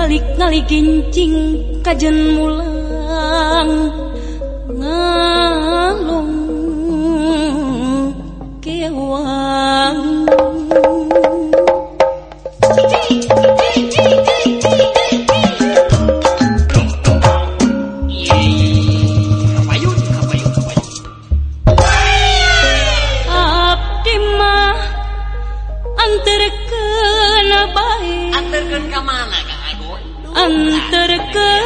balik ngaligincing kajen mula. अंतर कर